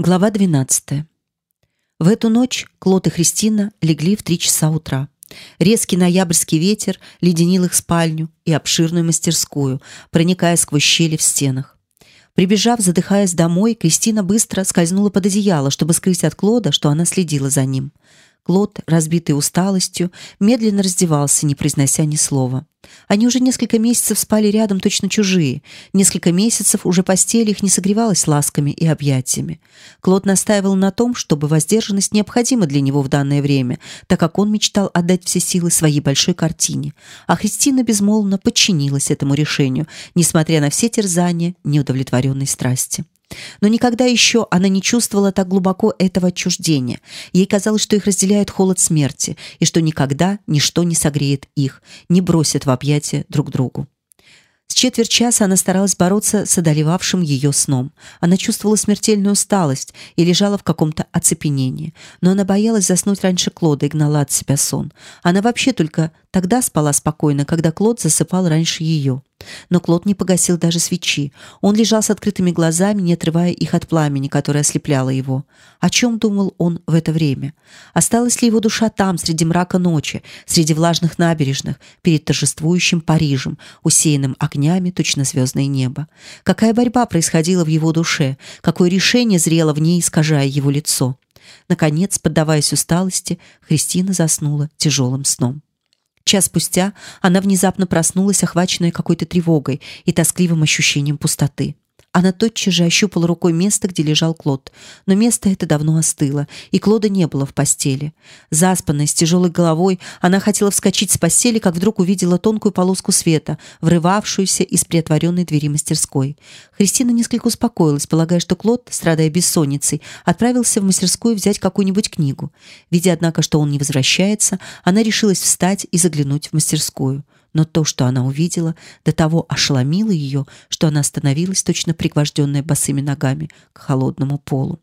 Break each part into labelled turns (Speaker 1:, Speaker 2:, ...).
Speaker 1: Глава 12. В эту ночь Клод и Христина легли в три часа утра. Резкий ноябрьский ветер леденил их спальню и обширную мастерскую, проникая сквозь щели в стенах. Прибежав, задыхаясь домой, Кристина быстро скользнула под одеяло, чтобы скрыть от Клода, что она следила за ним. Клод, разбитый усталостью, медленно раздевался, не произнося ни слова. Они уже несколько месяцев спали рядом, точно чужие. Несколько месяцев уже постель их не согревалась ласками и объятиями. Клод настаивал на том, чтобы воздержанность необходима для него в данное время, так как он мечтал отдать все силы своей большой картине. А Христина безмолвно подчинилась этому решению, несмотря на все терзания неудовлетворенной страсти. Но никогда еще она не чувствовала так глубоко этого отчуждения. Ей казалось, что их разделяет холод смерти, и что никогда ничто не согреет их, не бросит в объятия друг другу. С четверть часа она старалась бороться с одолевавшим ее сном. Она чувствовала смертельную усталость и лежала в каком-то оцепенении. Но она боялась заснуть раньше Клода и гнала от себя сон. Она вообще только тогда спала спокойно, когда Клод засыпал раньше ее. Но Клод не погасил даже свечи. Он лежал с открытыми глазами, не отрывая их от пламени, которое ослепляло его. О чем думал он в это время? Осталась ли его душа там, среди мрака ночи, среди влажных набережных, перед торжествующим Парижем, усеянным огнями точно звездное небо? Какая борьба происходила в его душе? Какое решение зрело в ней, искажая его лицо? Наконец, поддаваясь усталости, Христина заснула тяжелым сном. Час спустя она внезапно проснулась, охваченная какой-то тревогой и тоскливым ощущением пустоты. Она тотчас же ощупала рукой место, где лежал Клод, но место это давно остыло, и Клода не было в постели. Заспанная, с тяжелой головой, она хотела вскочить с постели, как вдруг увидела тонкую полоску света, врывавшуюся из приотворенной двери мастерской. Христина несколько успокоилась, полагая, что Клод, страдая бессонницей, отправился в мастерскую взять какую-нибудь книгу. Видя, однако, что он не возвращается, она решилась встать и заглянуть в мастерскую но то, что она увидела, до того ошеломило ее, что она остановилась точно пригвожденная босыми ногами к холодному полу.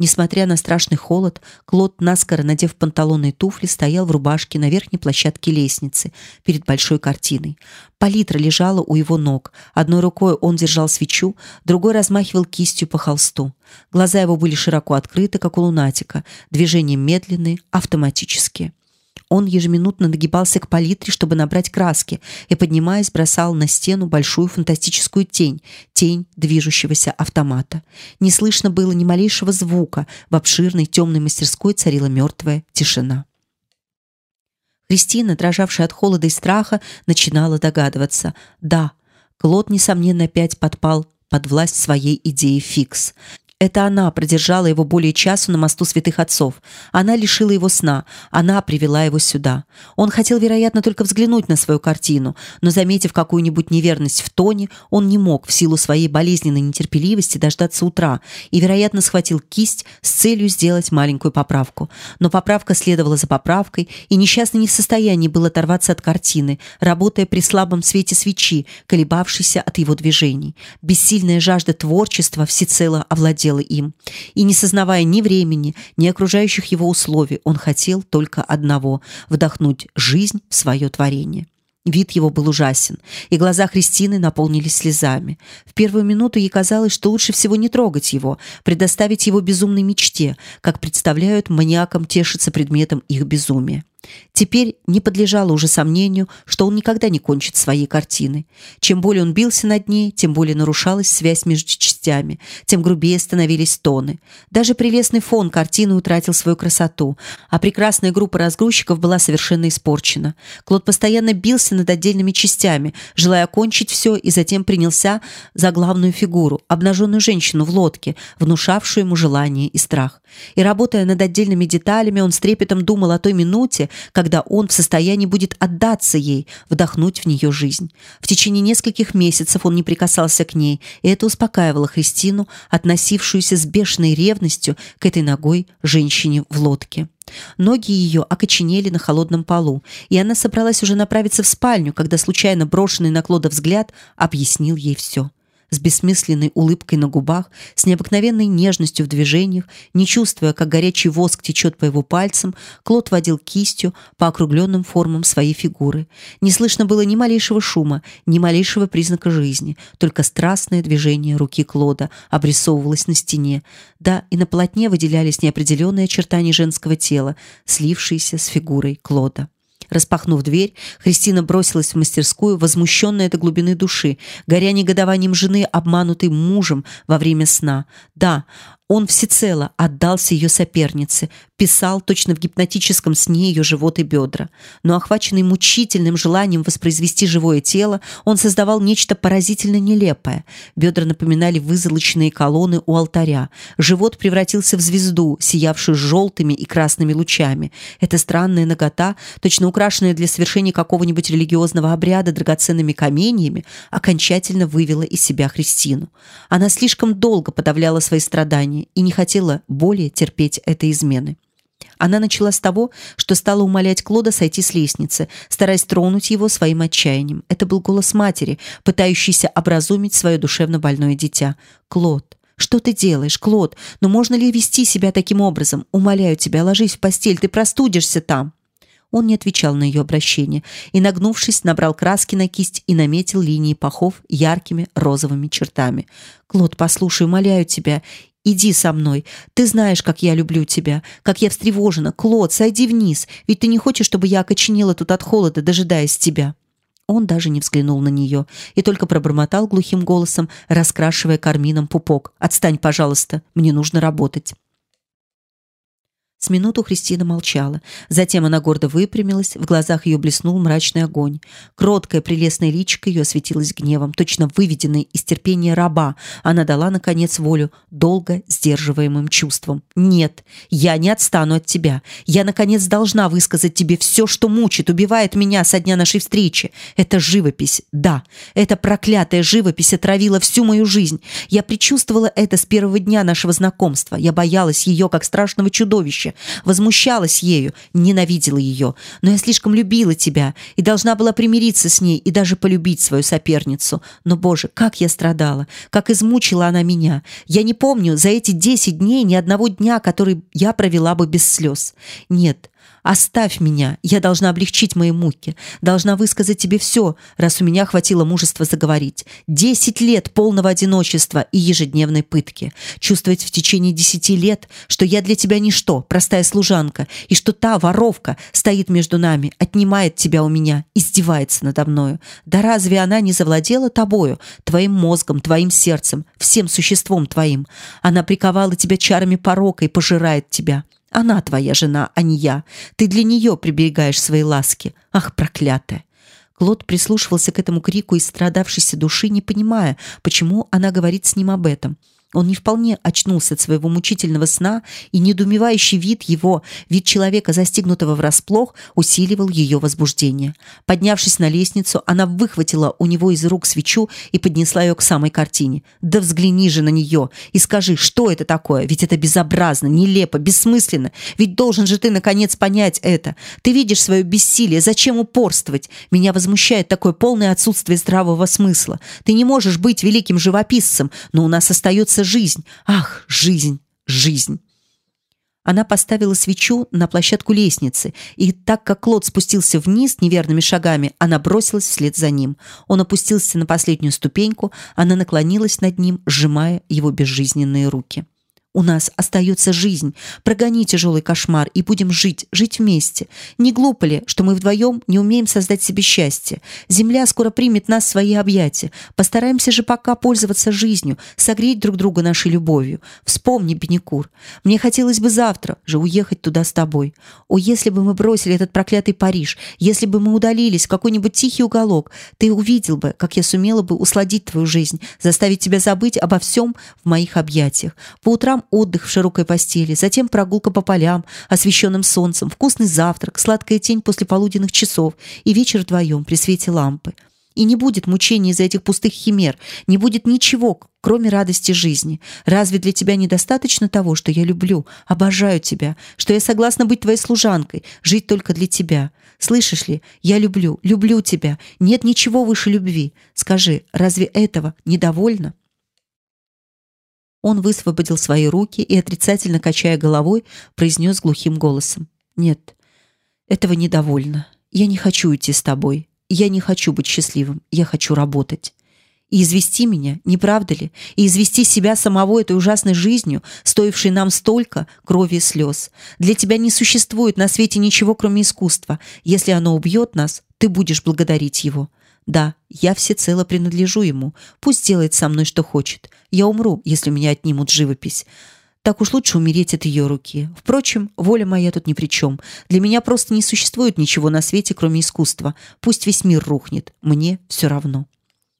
Speaker 1: Несмотря на страшный холод, Клод, наскоро надев панталоны и туфли, стоял в рубашке на верхней площадке лестницы перед большой картиной. Палитра лежала у его ног. Одной рукой он держал свечу, другой размахивал кистью по холсту. Глаза его были широко открыты, как у лунатика, движения медленные, автоматические. Он ежеминутно нагибался к палитре, чтобы набрать краски, и, поднимаясь, бросал на стену большую фантастическую тень, тень движущегося автомата. Не слышно было ни малейшего звука, в обширной темной мастерской царила мертвая тишина. Кристина, дрожавшая от холода и страха, начинала догадываться. Да, Клод, несомненно, опять подпал под власть своей идеи фикс. Это она продержала его более часу на мосту святых отцов. Она лишила его сна. Она привела его сюда. Он хотел, вероятно, только взглянуть на свою картину, но, заметив какую-нибудь неверность в тоне, он не мог в силу своей болезненной нетерпеливости дождаться утра и, вероятно, схватил кисть с целью сделать маленькую поправку. Но поправка следовала за поправкой, и несчастный не в состоянии был оторваться от картины, работая при слабом свете свечи, колебавшейся от его движений. Бессильная жажда творчества всецело овладела овладела им, и не сознавая ни времени, ни окружающих его условий, он хотел только одного вдохнуть жизнь в свое творение. Вид его был ужасен, и глаза Христины наполнились слезами. В первую минуту ей казалось, что лучше всего не трогать его, предоставить его безумной мечте, как представляют маниакам тешиться предметом их безумия. Теперь не подлежало уже сомнению, что он никогда не кончит своей картины. Чем более он бился над ней, тем более нарушалась связь между частями, тем грубее становились тоны. Даже прелестный фон картины утратил свою красоту, а прекрасная группа разгрузчиков была совершенно испорчена. Клод постоянно бился над отдельными частями, желая окончить все, и затем принялся за главную фигуру, обнаженную женщину в лодке, внушавшую ему желание и страх. И работая над отдельными деталями, он с трепетом думал о той минуте, когда он в состоянии будет отдаться ей, вдохнуть в нее жизнь. В течение нескольких месяцев он не прикасался к ней, и это успокаивало Христину, относившуюся с бешеной ревностью к этой ногой женщине в лодке. Ноги ее окоченели на холодном полу, и она собралась уже направиться в спальню, когда случайно брошенный на Клода взгляд объяснил ей все. С бессмысленной улыбкой на губах, с необыкновенной нежностью в движениях, не чувствуя, как горячий воск течет по его пальцам, Клод водил кистью по округленным формам своей фигуры. Не слышно было ни малейшего шума, ни малейшего признака жизни, только страстное движение руки Клода обрисовывалось на стене. Да, и на полотне выделялись неопределенные очертания женского тела, слившиеся с фигурой Клода. Распахнув дверь, Христина бросилась в мастерскую, возмущенная до глубины души, горя негодованием жены, обманутой мужем во время сна. Да, он всецело отдался ее сопернице, писал точно в гипнотическом сне ее живот и бедра. Но охваченный мучительным желанием воспроизвести живое тело, он создавал нечто поразительно нелепое. Бедра напоминали вызолоченные колонны у алтаря. Живот превратился в звезду, сиявшую желтыми и красными лучами. Эта странная нагота, точно украшенная для совершения какого-нибудь религиозного обряда драгоценными каменьями, окончательно вывела из себя Христину. Она слишком долго подавляла свои страдания, страдания и не хотела более терпеть этой измены. Она начала с того, что стала умолять Клода сойти с лестницы, стараясь тронуть его своим отчаянием. Это был голос матери, пытающийся образумить свое душевно больное дитя. «Клод, что ты делаешь, Клод? Но можно ли вести себя таким образом? Умоляю тебя, ложись в постель, ты простудишься там». Он не отвечал на ее обращение и, нагнувшись, набрал краски на кисть и наметил линии пахов яркими розовыми чертами. «Клод, послушай, умоляю тебя, Иди со мной. Ты знаешь, как я люблю тебя, как я встревожена. Клод, сойди вниз, ведь ты не хочешь, чтобы я окоченела тут от холода, дожидаясь тебя. Он даже не взглянул на нее и только пробормотал глухим голосом, раскрашивая кармином пупок: "Отстань, пожалуйста, мне нужно работать". С минуту Христина молчала. Затем она гордо выпрямилась, в глазах ее блеснул мрачный огонь. Кроткое прелестное личико ее осветилось гневом, точно выведенной из терпения раба. Она дала наконец волю долго сдерживаемым чувствам. Нет, я не отстану от тебя. Я наконец должна высказать тебе все, что мучит, убивает меня со дня нашей встречи. Это живопись. Да, эта проклятая живопись отравила всю мою жизнь. Я предчувствовала это с первого дня нашего знакомства. Я боялась ее как страшного чудовища возмущалась ею, ненавидела ее, но я слишком любила тебя и должна была примириться с ней и даже полюбить свою соперницу. Но, Боже, как я страдала, как измучила она меня. Я не помню за эти десять дней ни одного дня, который я провела бы без слез. Нет, Оставь меня, я должна облегчить мои муки, должна высказать тебе все, раз у меня хватило мужества заговорить. Десять лет полного одиночества и ежедневной пытки. Чувствовать в течение десяти лет, что я для тебя ничто, простая служанка, и что та воровка стоит между нами, отнимает тебя у меня, издевается надо мною. Да разве она не завладела тобою, твоим мозгом, твоим сердцем, всем существом твоим? Она приковала тебя чарами порока и пожирает тебя. Она твоя жена, а не я. Ты для нее приберегаешь свои ласки. Ах, проклятая!» Клод прислушивался к этому крику из страдавшейся души, не понимая, почему она говорит с ним об этом. Он не вполне очнулся от своего мучительного сна, и недоумевающий вид его, вид человека, застигнутого врасплох, усиливал ее возбуждение. Поднявшись на лестницу, она выхватила у него из рук свечу и поднесла ее к самой картине. «Да взгляни же на нее и скажи, что это такое? Ведь это безобразно, нелепо, бессмысленно. Ведь должен же ты, наконец, понять это. Ты видишь свое бессилие. Зачем упорствовать? Меня возмущает такое полное отсутствие здравого смысла. Ты не можешь быть великим живописцем, но у нас остается жизнь. Ах, жизнь, жизнь. Она поставила свечу на площадку лестницы, и так как Клод спустился вниз неверными шагами, она бросилась вслед за ним. Он опустился на последнюю ступеньку, она наклонилась над ним, сжимая его безжизненные руки. У нас остается жизнь. Прогони тяжелый кошмар и будем жить, жить вместе. Не глупо ли, что мы вдвоем не умеем создать себе счастье? Земля скоро примет нас в свои объятия. Постараемся же пока пользоваться жизнью, согреть друг друга нашей любовью. Вспомни, Беникур, мне хотелось бы завтра же уехать туда с тобой. О, если бы мы бросили этот проклятый Париж, если бы мы удалились в какой-нибудь тихий уголок, ты увидел бы, как я сумела бы усладить твою жизнь, заставить тебя забыть обо всем в моих объятиях. По утрам отдых в широкой постели, затем прогулка по полям, освещенным солнцем, вкусный завтрак, сладкая тень после полуденных часов и вечер вдвоем при свете лампы. И не будет мучений из-за этих пустых химер, не будет ничего, кроме радости жизни. Разве для тебя недостаточно того, что я люблю, обожаю тебя, что я согласна быть твоей служанкой, жить только для тебя? Слышишь ли, я люблю, люблю тебя. Нет ничего выше любви. Скажи, разве этого недовольно? Он высвободил свои руки и, отрицательно качая головой, произнес глухим голосом. «Нет, этого недовольно. Я не хочу уйти с тобой. Я не хочу быть счастливым. Я хочу работать. И извести меня, не правда ли? И извести себя самого этой ужасной жизнью, стоившей нам столько крови и слез. Для тебя не существует на свете ничего, кроме искусства. Если оно убьет нас, ты будешь благодарить его. Да, я всецело принадлежу ему. Пусть делает со мной, что хочет. Я умру, если меня отнимут живопись. Так уж лучше умереть от ее руки. Впрочем, воля моя тут ни при чем. Для меня просто не существует ничего на свете, кроме искусства. Пусть весь мир рухнет. Мне все равно.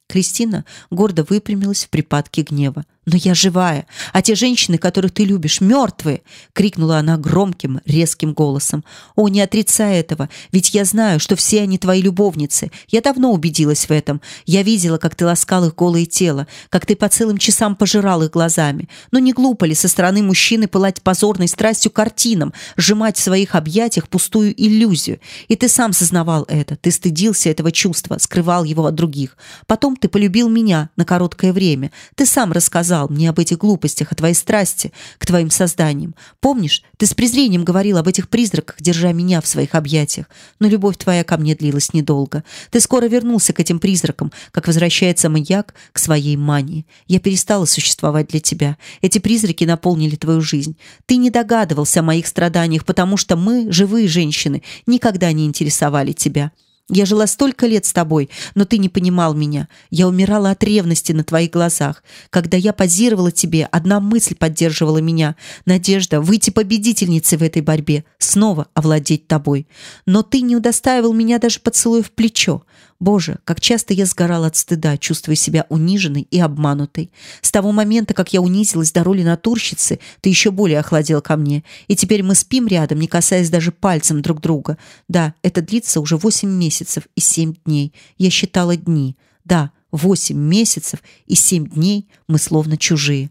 Speaker 1: Кристина гордо выпрямилась в припадке гнева. «Но я живая, а те женщины, которых ты любишь, мертвые!» — крикнула она громким, резким голосом. «О, не отрицай этого, ведь я знаю, что все они твои любовницы. Я давно убедилась в этом. Я видела, как ты ласкал их голое тело, как ты по целым часам пожирал их глазами. Но не глупо ли со стороны мужчины пылать позорной страстью картинам, сжимать в своих объятиях пустую иллюзию? И ты сам сознавал это, ты стыдился этого чувства, скрывал его от других. Потом ты полюбил меня на короткое время. Ты сам рассказал, рассказал мне об этих глупостях, о твоей страсти к твоим созданиям. Помнишь, ты с презрением говорил об этих призраках, держа меня в своих объятиях. Но любовь твоя ко мне длилась недолго. Ты скоро вернулся к этим призракам, как возвращается маньяк к своей мании. Я перестала существовать для тебя. Эти призраки наполнили твою жизнь. Ты не догадывался о моих страданиях, потому что мы, живые женщины, никогда не интересовали тебя. Я жила столько лет с тобой, но ты не понимал меня. Я умирала от ревности на твоих глазах. Когда я позировала тебе, одна мысль поддерживала меня. Надежда выйти победительницей в этой борьбе, снова овладеть тобой. Но ты не удостаивал меня даже поцелуя в плечо. Боже, как часто я сгорала от стыда, чувствуя себя униженной и обманутой. С того момента, как я унизилась до роли натурщицы, ты еще более охладел ко мне. И теперь мы спим рядом, не касаясь даже пальцем друг друга. Да, это длится уже восемь месяцев и семь дней. Я считала дни. Да, восемь месяцев и семь дней мы словно чужие.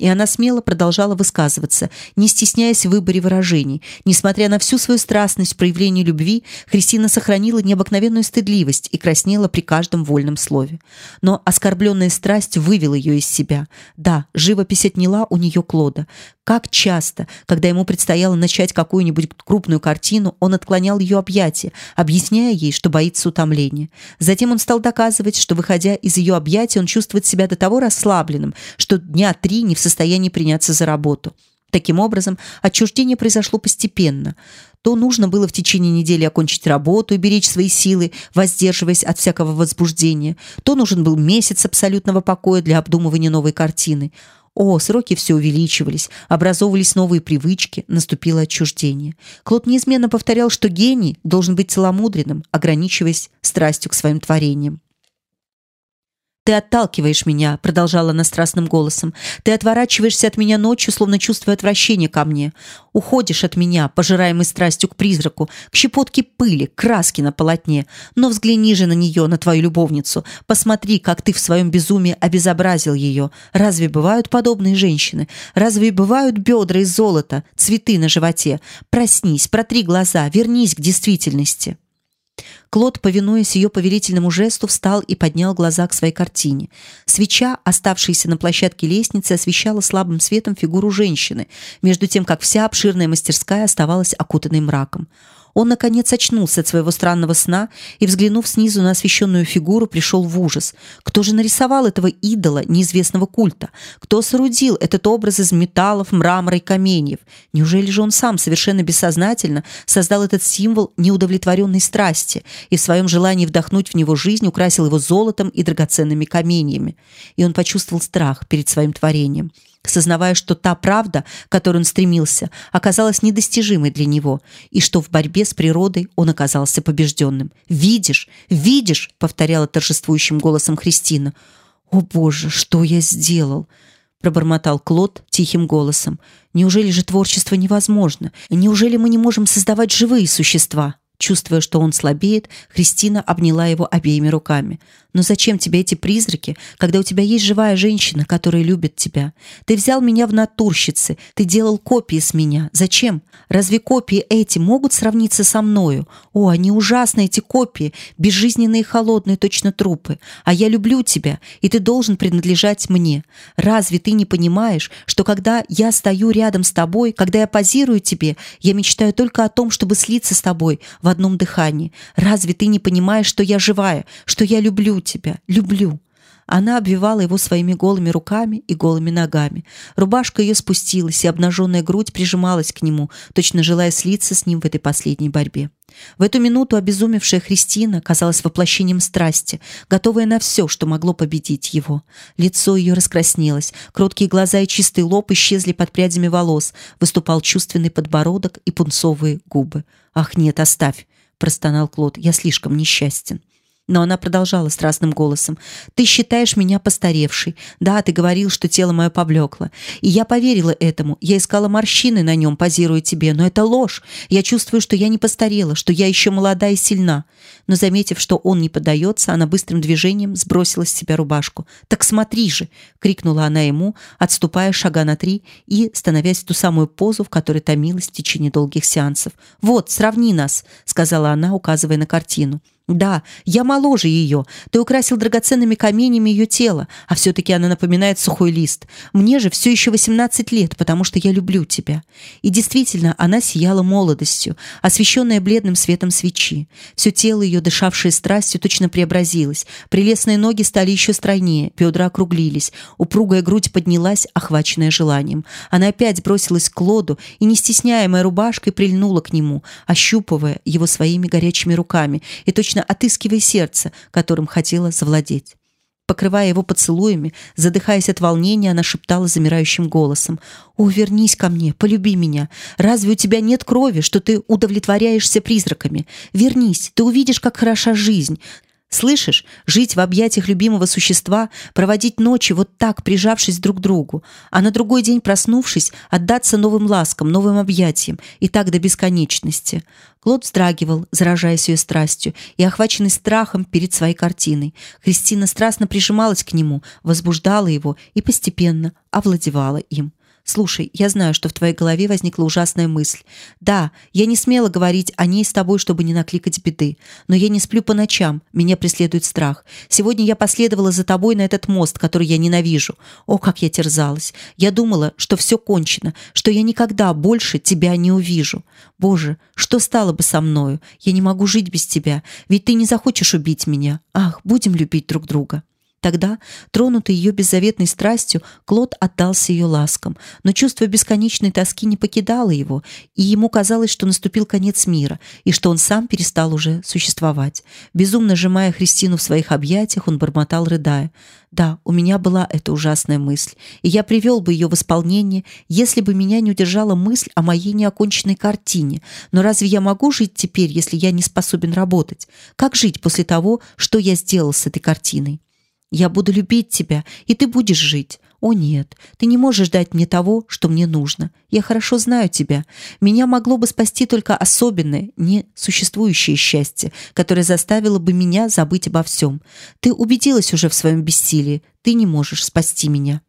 Speaker 1: И она смело продолжала высказываться, не стесняясь в выборе выражений. Несмотря на всю свою страстность в любви, Христина сохранила необыкновенную стыдливость и краснела при каждом вольном слове. Но оскорбленная страсть вывела ее из себя. Да, живопись отняла у нее Клода. Как часто, когда ему предстояло начать какую-нибудь крупную картину, он отклонял ее объятия, объясняя ей, что боится утомления. Затем он стал доказывать, что, выходя из ее объятий, он чувствует себя до того расслабленным, что дня три не в состоянии приняться за работу. Таким образом, отчуждение произошло постепенно. То нужно было в течение недели окончить работу и беречь свои силы, воздерживаясь от всякого возбуждения, то нужен был месяц абсолютного покоя для обдумывания новой картины – о, сроки все увеличивались, образовывались новые привычки, наступило отчуждение. Клод неизменно повторял, что гений должен быть целомудренным, ограничиваясь страстью к своим творениям. «Ты отталкиваешь меня», — продолжала она страстным голосом. «Ты отворачиваешься от меня ночью, словно чувствуя отвращение ко мне. Уходишь от меня, пожираемый страстью к призраку, к щепотке пыли, краски на полотне. Но взгляни же на нее, на твою любовницу. Посмотри, как ты в своем безумии обезобразил ее. Разве бывают подобные женщины? Разве бывают бедра из золота, цветы на животе? Проснись, протри глаза, вернись к действительности». Клод, повинуясь ее повелительному жесту, встал и поднял глаза к своей картине. Свеча, оставшаяся на площадке лестницы, освещала слабым светом фигуру женщины, между тем как вся обширная мастерская оставалась окутанной мраком. Он, наконец, очнулся от своего странного сна и, взглянув снизу на освещенную фигуру, пришел в ужас. Кто же нарисовал этого идола неизвестного культа? Кто соорудил этот образ из металлов, мрамора и каменьев? Неужели же он сам совершенно бессознательно создал этот символ неудовлетворенной страсти и в своем желании вдохнуть в него жизнь украсил его золотом и драгоценными каменьями? И он почувствовал страх перед своим творением сознавая, что та правда, к которой он стремился, оказалась недостижимой для него, и что в борьбе с природой он оказался побежденным. «Видишь, видишь!» — повторяла торжествующим голосом Христина. «О, Боже, что я сделал!» — пробормотал Клод тихим голосом. «Неужели же творчество невозможно? Неужели мы не можем создавать живые существа?» Чувствуя, что он слабеет, Христина обняла его обеими руками. Но зачем тебе эти призраки, когда у тебя есть живая женщина, которая любит тебя? Ты взял меня в натурщицы, ты делал копии с меня. Зачем? Разве копии эти могут сравниться со мною? О, они ужасные эти копии, безжизненные холодные, точно трупы. А я люблю тебя, и ты должен принадлежать мне. Разве ты не понимаешь, что когда я стою рядом с тобой, когда я позирую тебе, я мечтаю только о том, чтобы слиться с тобой в одном дыхании? Разве ты не понимаешь, что я живая, что я люблю тебя, люблю. Она обвивала его своими голыми руками и голыми ногами. Рубашка ее спустилась, и обнаженная грудь прижималась к нему, точно желая слиться с ним в этой последней борьбе. В эту минуту обезумевшая Христина казалась воплощением страсти, готовая на все, что могло победить его. Лицо ее раскраснелось, кроткие глаза и чистый лоб исчезли под прядями волос, выступал чувственный подбородок и пунцовые губы. «Ах, нет, оставь!» – простонал Клод. «Я слишком несчастен». Но она продолжала страстным голосом. «Ты считаешь меня постаревшей. Да, ты говорил, что тело мое поблекло. И я поверила этому. Я искала морщины на нем, позируя тебе. Но это ложь. Я чувствую, что я не постарела, что я еще молода и сильна». Но, заметив, что он не поддается, она быстрым движением сбросила с себя рубашку. «Так смотри же!» — крикнула она ему, отступая шага на три и становясь в ту самую позу, в которой томилась в течение долгих сеансов. «Вот, сравни нас!» — сказала она, указывая на картину. Да, я моложе ее. Ты украсил драгоценными каменями ее тело, а все-таки она напоминает сухой лист. Мне же все еще 18 лет, потому что я люблю тебя. И действительно, она сияла молодостью, освещенная бледным светом свечи. Все тело ее, дышавшее страстью, точно преобразилось. Прелестные ноги стали еще стройнее, бедра округлились, упругая грудь поднялась, охваченная желанием. Она опять бросилась к Лоду и, не стесняемая рубашкой, прильнула к нему, ощупывая его своими горячими руками и точно точно отыскивая сердце, которым хотела завладеть. Покрывая его поцелуями, задыхаясь от волнения, она шептала замирающим голосом: "О, вернись ко мне, полюби меня. Разве у тебя нет крови, что ты удовлетворяешься призраками? Вернись, ты увидишь, как хороша жизнь. Слышишь, жить в объятиях любимого существа, проводить ночи вот так, прижавшись друг к другу, а на другой день проснувшись, отдаться новым ласкам, новым объятиям, и так до бесконечности. Клод вздрагивал, заражаясь ее страстью и охваченный страхом перед своей картиной. Христина страстно прижималась к нему, возбуждала его и постепенно овладевала им. Слушай, я знаю, что в твоей голове возникла ужасная мысль. Да, я не смела говорить о ней с тобой, чтобы не накликать беды, но я не сплю по ночам, меня преследует страх. Сегодня я последовала за тобой на этот мост, который я ненавижу. О, как я терзалась. Я думала, что все кончено, что я никогда больше тебя не увижу. Боже, что стало бы со мною? Я не могу жить без тебя, ведь ты не захочешь убить меня. Ах, будем любить друг друга. Тогда, тронутый ее беззаветной страстью, Клод отдался ее ласкам, но чувство бесконечной тоски не покидало его, и ему казалось, что наступил конец мира, и что он сам перестал уже существовать. Безумно сжимая Христину в своих объятиях, он бормотал, рыдая. «Да, у меня была эта ужасная мысль, и я привел бы ее в исполнение, если бы меня не удержала мысль о моей неоконченной картине. Но разве я могу жить теперь, если я не способен работать? Как жить после того, что я сделал с этой картиной?» Я буду любить тебя, и ты будешь жить. О нет, ты не можешь дать мне того, что мне нужно. Я хорошо знаю тебя. Меня могло бы спасти только особенное, не существующее счастье, которое заставило бы меня забыть обо всем. Ты убедилась уже в своем бессилии. Ты не можешь спасти меня.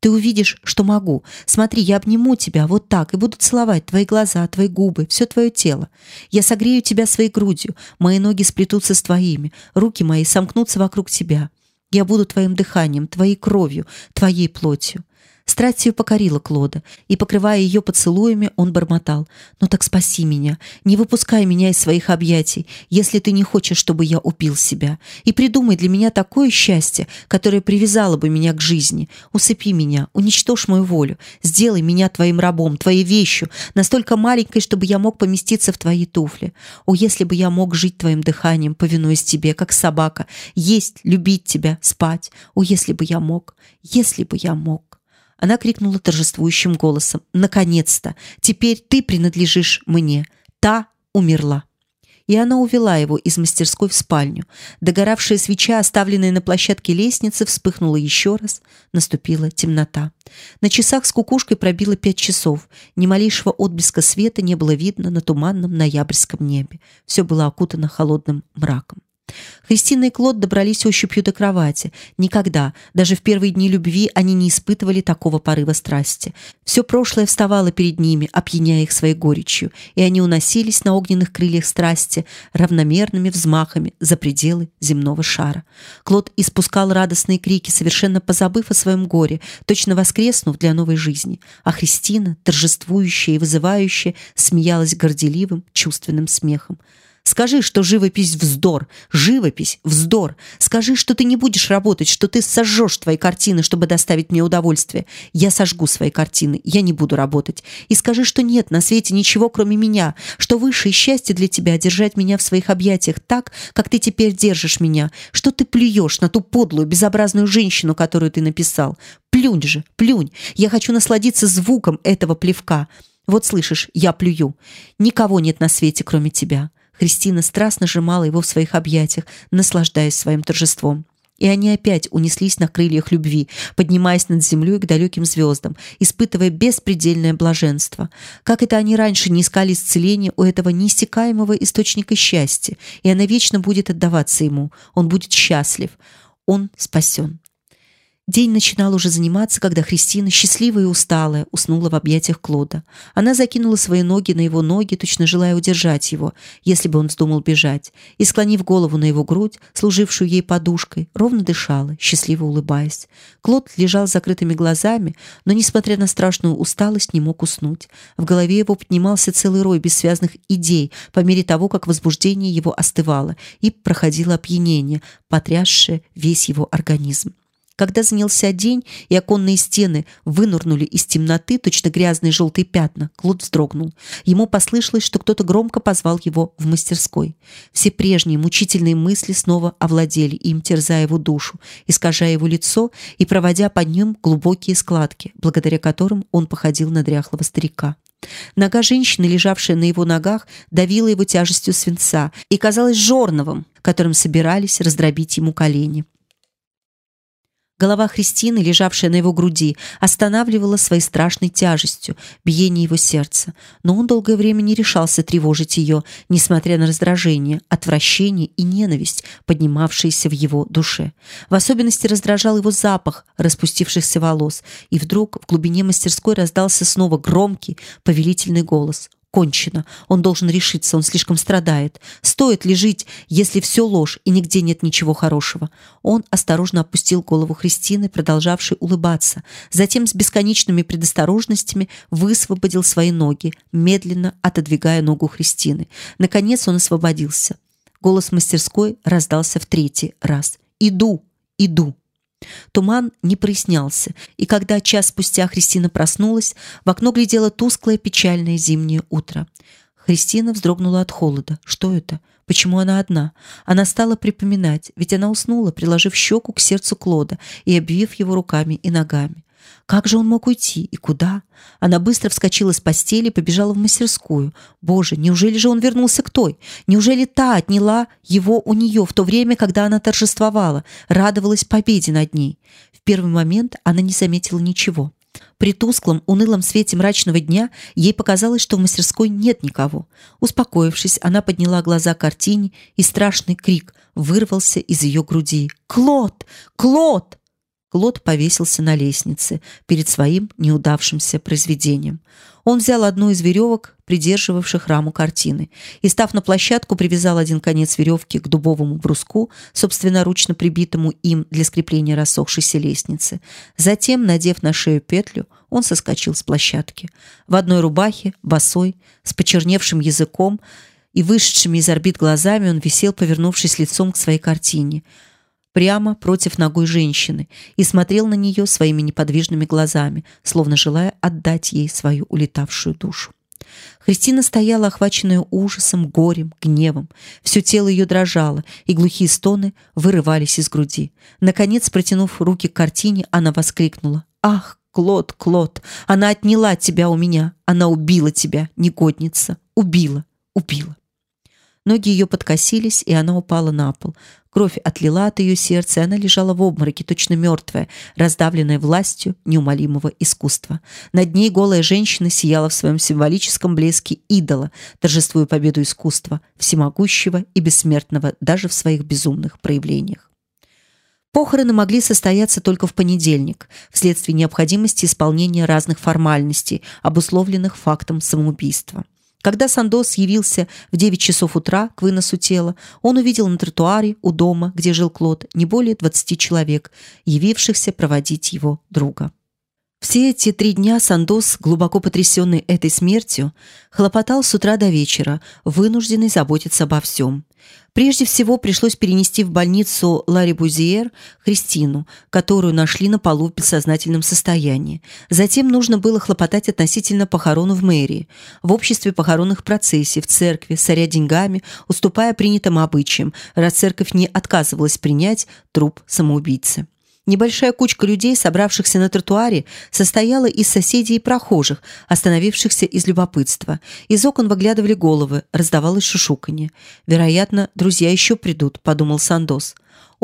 Speaker 1: Ты увидишь, что могу. Смотри, я обниму тебя вот так и буду целовать твои глаза, твои губы, все твое тело. Я согрею тебя своей грудью, мои ноги сплетутся с твоими, руки мои сомкнутся вокруг тебя. Я буду твоим дыханием, твоей кровью, твоей плотью. Страсть ее покорила Клода, и, покрывая ее поцелуями, он бормотал. «Ну так спаси меня, не выпускай меня из своих объятий, если ты не хочешь, чтобы я убил себя. И придумай для меня такое счастье, которое привязало бы меня к жизни. Усыпи меня, уничтожь мою волю, сделай меня твоим рабом, твоей вещью, настолько маленькой, чтобы я мог поместиться в твои туфли. О, если бы я мог жить твоим дыханием, повинуясь тебе, как собака, есть, любить тебя, спать. О, если бы я мог, если бы я мог». Она крикнула торжествующим голосом: "Наконец-то! Теперь ты принадлежишь мне. Та умерла". и она увела его из мастерской в спальню. Догоравшая свеча, оставленная на площадке лестницы, вспыхнула еще раз. Наступила темнота. На часах с кукушкой пробило пять часов. Ни малейшего отблеска света не было видно на туманном ноябрьском небе. Все было окутано холодным мраком. Христина и Клод добрались ощупью до кровати. Никогда, даже в первые дни любви, они не испытывали такого порыва страсти. Все прошлое вставало перед ними, опьяняя их своей горечью, и они уносились на огненных крыльях страсти равномерными взмахами за пределы земного шара. Клод испускал радостные крики, совершенно позабыв о своем горе, точно воскреснув для новой жизни, а Христина, торжествующая и вызывающая, смеялась горделивым, чувственным смехом. Скажи, что живопись вздор, живопись вздор. Скажи, что ты не будешь работать, что ты сожжешь твои картины, чтобы доставить мне удовольствие. Я сожгу свои картины, я не буду работать. И скажи, что нет на свете ничего, кроме меня, что высшее счастье для тебя держать меня в своих объятиях так, как ты теперь держишь меня, что ты плюешь на ту подлую, безобразную женщину, которую ты написал. Плюнь же, плюнь. Я хочу насладиться звуком этого плевка. Вот слышишь, я плюю. Никого нет на свете, кроме тебя. Христина страстно сжимала его в своих объятиях, наслаждаясь своим торжеством. И они опять унеслись на крыльях любви, поднимаясь над землей к далеким звездам, испытывая беспредельное блаженство. Как это они раньше не искали исцеления у этого неиссякаемого источника счастья, и она вечно будет отдаваться ему. Он будет счастлив. Он спасен. День начинал уже заниматься, когда Христина, счастливая и усталая, уснула в объятиях Клода. Она закинула свои ноги на его ноги, точно желая удержать его, если бы он вздумал бежать, и, склонив голову на его грудь, служившую ей подушкой, ровно дышала, счастливо улыбаясь. Клод лежал с закрытыми глазами, но, несмотря на страшную усталость, не мог уснуть. В голове его поднимался целый рой бессвязных идей по мере того, как возбуждение его остывало, и проходило опьянение, потрясшее весь его организм. Когда занялся день и оконные стены вынырнули из темноты, точно грязные желтые пятна, Клод вздрогнул. Ему послышалось, что кто-то громко позвал его в мастерской. Все прежние мучительные мысли снова овладели им, терзая его душу, искажая его лицо и проводя под ним глубокие складки, благодаря которым он походил на дряхлого старика. Нога женщины, лежавшая на его ногах, давила его тяжестью свинца и казалась жорновым, которым собирались раздробить ему колени. Голова Христины, лежавшая на его груди, останавливала своей страшной тяжестью биение его сердца, но он долгое время не решался тревожить ее, несмотря на раздражение, отвращение и ненависть, поднимавшиеся в его душе. В особенности раздражал его запах распустившихся волос, и вдруг в глубине мастерской раздался снова громкий, повелительный голос: кончено. Он должен решиться, он слишком страдает. Стоит ли жить, если все ложь и нигде нет ничего хорошего? Он осторожно опустил голову Христины, продолжавшей улыбаться. Затем с бесконечными предосторожностями высвободил свои ноги, медленно отодвигая ногу Христины. Наконец он освободился. Голос мастерской раздался в третий раз. «Иду! Иду!» Туман не прояснялся, и когда час спустя Христина проснулась, в окно глядело тусклое печальное зимнее утро. Христина вздрогнула от холода. Что это? Почему она одна? Она стала припоминать, ведь она уснула, приложив щеку к сердцу Клода и обвив его руками и ногами. Как же он мог уйти и куда? Она быстро вскочила с постели и побежала в мастерскую. Боже, неужели же он вернулся к той? Неужели та отняла его у нее в то время, когда она торжествовала, радовалась победе над ней? В первый момент она не заметила ничего. При тусклом, унылом свете мрачного дня ей показалось, что в мастерской нет никого. Успокоившись, она подняла глаза к картине, и страшный крик вырвался из ее груди. «Клод! Клод!» Клод повесился на лестнице перед своим неудавшимся произведением. Он взял одну из веревок, придерживавших раму картины, и, став на площадку, привязал один конец веревки к дубовому бруску, собственноручно прибитому им для скрепления рассохшейся лестницы. Затем, надев на шею петлю, он соскочил с площадки. В одной рубахе, босой, с почерневшим языком и вышедшими из орбит глазами он висел, повернувшись лицом к своей картине – прямо против ногой женщины и смотрел на нее своими неподвижными глазами, словно желая отдать ей свою улетавшую душу. Христина стояла, охваченная ужасом, горем, гневом. Все тело ее дрожало, и глухие стоны вырывались из груди. Наконец, протянув руки к картине, она воскликнула: "Ах, Клод, Клод, она отняла тебя у меня, она убила тебя, негодница, убила, убила". Ноги ее подкосились, и она упала на пол. Кровь отлила от ее сердца, и она лежала в обмороке, точно мертвая, раздавленная властью неумолимого искусства. Над ней голая женщина сияла в своем символическом блеске идола, торжествуя победу искусства, всемогущего и бессмертного даже в своих безумных проявлениях. Похороны могли состояться только в понедельник, вследствие необходимости исполнения разных формальностей, обусловленных фактом самоубийства. Когда Сандос явился в 9 часов утра к выносу тела, он увидел на тротуаре у дома, где жил Клод, не более 20 человек, явившихся проводить его друга. Все эти три дня Сандос, глубоко потрясенный этой смертью, хлопотал с утра до вечера, вынужденный заботиться обо всем. Прежде всего пришлось перенести в больницу Ларри Бузиер Христину, которую нашли на полу в бессознательном состоянии. Затем нужно было хлопотать относительно похорон в мэрии, в обществе похоронных процессий, в церкви, соря деньгами, уступая принятым обычаям, раз церковь не отказывалась принять труп самоубийцы. Небольшая кучка людей, собравшихся на тротуаре, состояла из соседей и прохожих, остановившихся из любопытства. Из окон выглядывали головы, раздавалось шушуканье. Вероятно, друзья еще придут, подумал Сандос.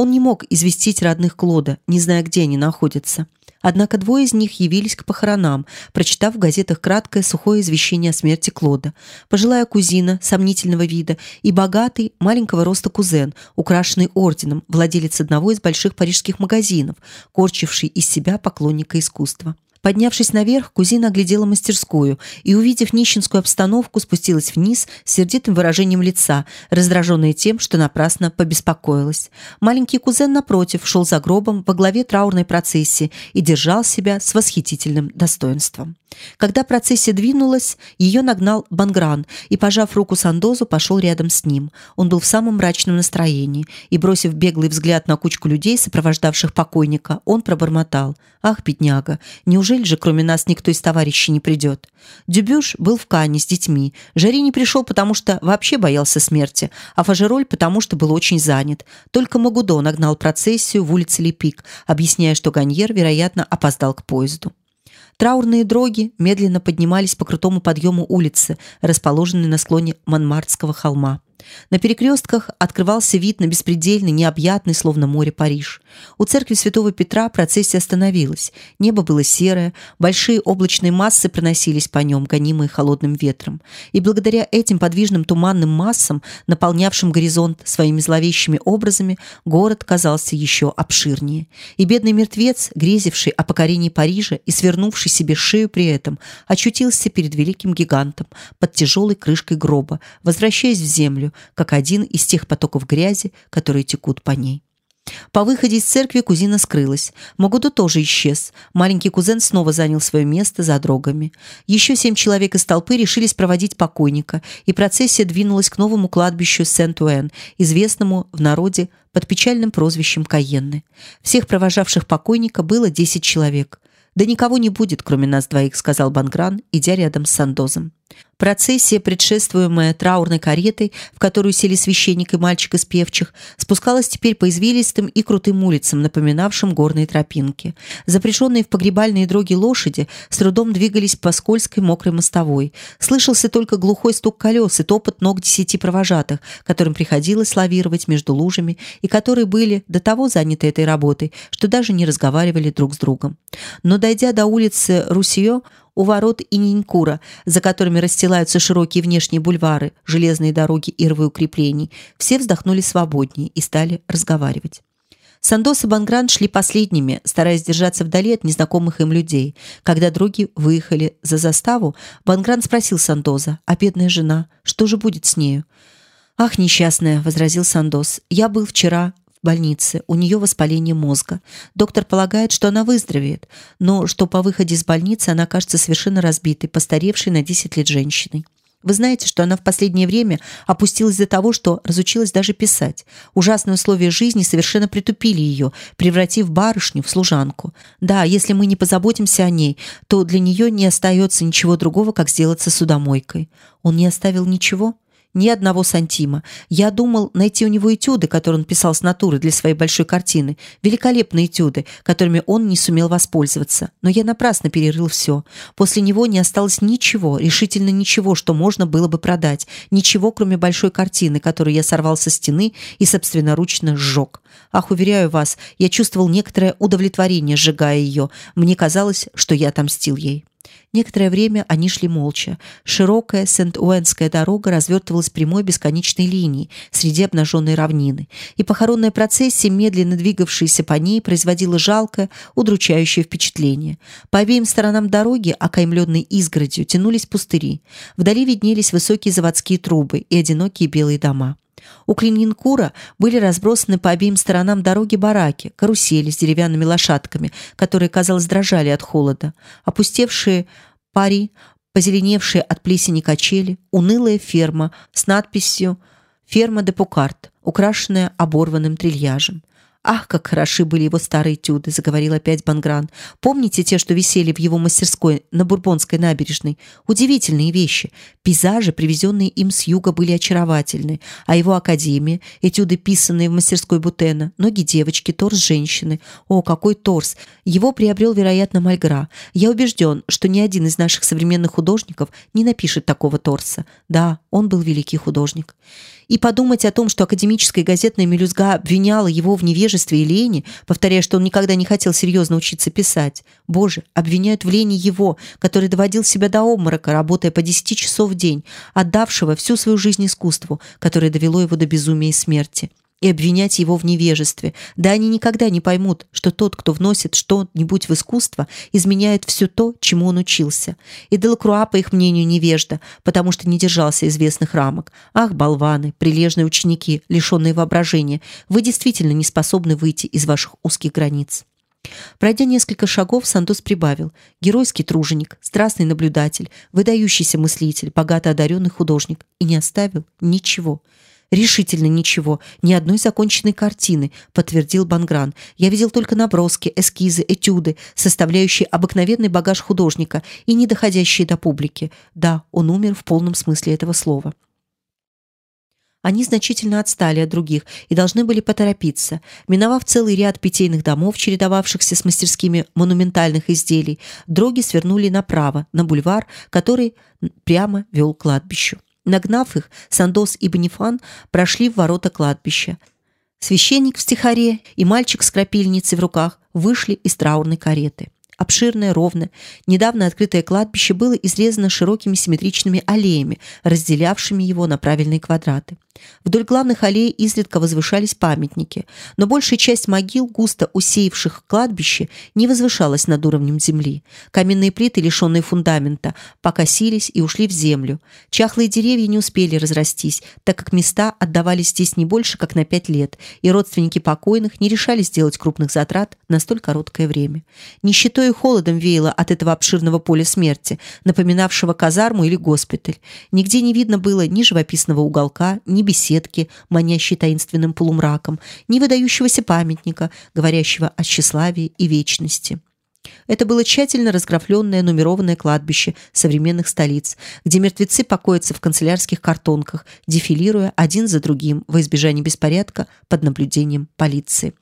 Speaker 1: Он не мог известить родных Клода, не зная, где они находятся. Однако двое из них явились к похоронам, прочитав в газетах краткое сухое извещение о смерти Клода. Пожилая кузина сомнительного вида и богатый маленького роста кузен, украшенный орденом, владелец одного из больших парижских магазинов, корчивший из себя поклонника искусства. Поднявшись наверх, кузина оглядела мастерскую и, увидев нищенскую обстановку, спустилась вниз с сердитым выражением лица, раздраженная тем, что напрасно побеспокоилась. Маленький кузен напротив шел за гробом во главе траурной процессии и держал себя с восхитительным достоинством. Когда процессия двинулась, ее нагнал Бангран и, пожав руку Сандозу, пошел рядом с ним. Он был в самом мрачном настроении и, бросив беглый взгляд на кучку людей, сопровождавших покойника, он пробормотал: "Ах, бедняга, неужели же кроме нас никто из товарищей не придет?" Дюбюш был в Кане с детьми. Жари не пришел, потому что вообще боялся смерти, а Фажероль потому что был очень занят. Только Магудо нагнал процессию в улице Лепик, объясняя, что Ганьер, вероятно, опоздал к поезду. Траурные дроги медленно поднимались по крутому подъему улицы, расположенной на склоне Монмартского холма. На перекрестках открывался вид на беспредельный, необъятный, словно море Париж. У церкви Святого Петра процессия остановилась. Небо было серое, большие облачные массы проносились по нем, гонимые холодным ветром. И благодаря этим подвижным туманным массам, наполнявшим горизонт своими зловещими образами, город казался еще обширнее. И бедный мертвец, грезивший о покорении Парижа и свернувший себе шею при этом, очутился перед великим гигантом под тяжелой крышкой гроба, возвращаясь в землю, как один из тех потоков грязи, которые текут по ней. По выходе из церкви кузина скрылась. Магуду тоже исчез. Маленький кузен снова занял свое место за дрогами. Еще семь человек из толпы решились проводить покойника, и процессия двинулась к новому кладбищу Сент-Уэн, известному в народе под печальным прозвищем Каенны. Всех провожавших покойника было десять человек. Да никого не будет, кроме нас двоих, сказал Бангран, идя рядом с Сандозом. Процессия, предшествуемая траурной каретой, в которую сели священник и мальчик из певчих, спускалась теперь по извилистым и крутым улицам, напоминавшим горные тропинки. Запряженные в погребальные дроги лошади с трудом двигались по скользкой мокрой мостовой. Слышался только глухой стук колес и топот ног десяти провожатых, которым приходилось лавировать между лужами и которые были до того заняты этой работой, что даже не разговаривали друг с другом. Но дойдя до улицы Русио, у ворот Ининкура, за которыми расстилаются широкие внешние бульвары, железные дороги и рвы укреплений, все вздохнули свободнее и стали разговаривать. Сандос и Бангран шли последними, стараясь держаться вдали от незнакомых им людей. Когда други выехали за заставу, Бангран спросил Сандоза: "А бедная жена, что же будет с нею?" "Ах, несчастная", возразил Сандос. "Я был вчера больнице. У нее воспаление мозга. Доктор полагает, что она выздоровеет, но что по выходе из больницы она кажется совершенно разбитой, постаревшей на 10 лет женщиной. Вы знаете, что она в последнее время опустилась до того, что разучилась даже писать. Ужасные условия жизни совершенно притупили ее, превратив барышню в служанку. Да, если мы не позаботимся о ней, то для нее не остается ничего другого, как сделаться судомойкой. Он не оставил ничего? Ни одного сантима. Я думал найти у него этюды, которые он писал с натуры для своей большой картины. Великолепные этюды, которыми он не сумел воспользоваться. Но я напрасно перерыл все. После него не осталось ничего, решительно ничего, что можно было бы продать. Ничего, кроме большой картины, которую я сорвал со стены и собственноручно сжег. Ах, уверяю вас, я чувствовал некоторое удовлетворение, сжигая ее. Мне казалось, что я отомстил ей. Некоторое время они шли молча. Широкая Сент-Уэнская дорога развертывалась прямой бесконечной линией среди обнаженной равнины, и похоронная процессия, медленно двигавшаяся по ней, производила жалкое, удручающее впечатление. По обеим сторонам дороги, окаймленной изгородью, тянулись пустыри. Вдали виднелись высокие заводские трубы и одинокие белые дома. У Клининкура были разбросаны по обеим сторонам дороги бараки, карусели с деревянными лошадками, которые, казалось, дрожали от холода, опустевшие пари, позеленевшие от плесени качели, унылая ферма с надписью «Ферма де Пукарт», украшенная оборванным трильяжем. Ах, как хороши были его старые этюды, заговорил опять Бангран. Помните те, что висели в его мастерской на Бурбонской набережной? Удивительные вещи. Пейзажи, привезенные им с юга, были очаровательны, а его академия, этюды, писанные в мастерской Бутена, ноги девочки, торс женщины. О, какой торс! Его приобрел, вероятно, Мальгра. Я убежден, что ни один из наших современных художников не напишет такого торса. Да, он был великий художник и подумать о том, что академическая газетная мелюзга обвиняла его в невежестве и лени, повторяя, что он никогда не хотел серьезно учиться писать. Боже, обвиняют в лени его, который доводил себя до обморока, работая по 10 часов в день, отдавшего всю свою жизнь искусству, которое довело его до безумия и смерти и обвинять его в невежестве. Да они никогда не поймут, что тот, кто вносит что-нибудь в искусство, изменяет все то, чему он учился. И Делакруа, по их мнению, невежда, потому что не держался известных рамок. Ах, болваны, прилежные ученики, лишенные воображения, вы действительно не способны выйти из ваших узких границ. Пройдя несколько шагов, Сантос прибавил: геройский труженик, страстный наблюдатель, выдающийся мыслитель, богато одаренный художник, и не оставил ничего. Решительно ничего, ни одной законченной картины, подтвердил Бангран. Я видел только наброски, эскизы, этюды, составляющие обыкновенный багаж художника и не доходящие до публики. Да, он умер в полном смысле этого слова. Они значительно отстали от других и должны были поторопиться. Миновав целый ряд питейных домов, чередовавшихся с мастерскими монументальных изделий, дроги свернули направо, на бульвар, который прямо вел к кладбищу. Нагнав их, Сандос и Бенефан прошли в ворота кладбища. Священник в стихаре и мальчик с крапильницей в руках вышли из траурной кареты. Обширное, ровное, недавно открытое кладбище было изрезано широкими симметричными аллеями, разделявшими его на правильные квадраты. Вдоль главных аллей изредка возвышались памятники, но большая часть могил, густо усеявших кладбище, не возвышалась над уровнем земли. Каменные плиты, лишенные фундамента, покосились и ушли в землю. Чахлые деревья не успели разрастись, так как места отдавались здесь не больше, как на пять лет, и родственники покойных не решались сделать крупных затрат на столь короткое время. Нищетой и холодом веяло от этого обширного поля смерти, напоминавшего казарму или госпиталь. Нигде не видно было ни живописного уголка, ни беседки, манящей таинственным полумраком, ни выдающегося памятника, говорящего о тщеславии и вечности. Это было тщательно разграфленное нумерованное кладбище современных столиц, где мертвецы покоятся в канцелярских картонках, дефилируя один за другим во избежание беспорядка под наблюдением полиции.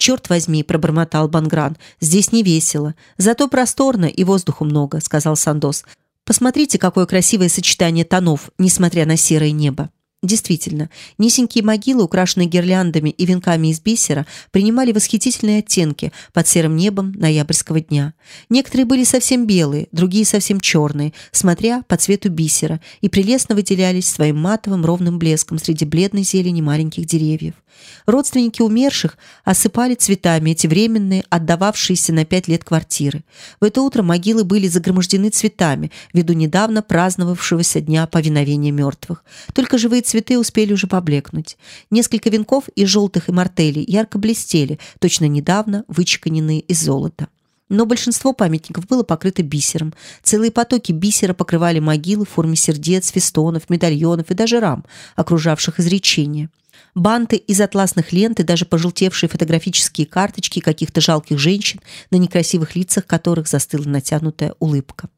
Speaker 1: «Черт возьми!» – пробормотал Бангран. «Здесь не весело. Зато просторно и воздуху много», – сказал Сандос. Посмотрите, какое красивое сочетание тонов, несмотря на серое небо. Действительно, низенькие могилы, украшенные гирляндами и венками из бисера, принимали восхитительные оттенки под серым небом ноябрьского дня. Некоторые были совсем белые, другие совсем черные, смотря по цвету бисера, и прелестно выделялись своим матовым ровным блеском среди бледной зелени маленьких деревьев. Родственники умерших осыпали цветами эти временные, отдававшиеся на пять лет квартиры. В это утро могилы были загромождены цветами ввиду недавно праздновавшегося дня повиновения мертвых. Только живые цветы успели уже поблекнуть. Несколько венков из желтых и мартелей ярко блестели, точно недавно вычеканенные из золота. Но большинство памятников было покрыто бисером. Целые потоки бисера покрывали могилы в форме сердец, фестонов, медальонов и даже рам, окружавших изречения банты из атласных лент и даже пожелтевшие фотографические карточки каких-то жалких женщин, на некрасивых лицах которых застыла натянутая улыбка.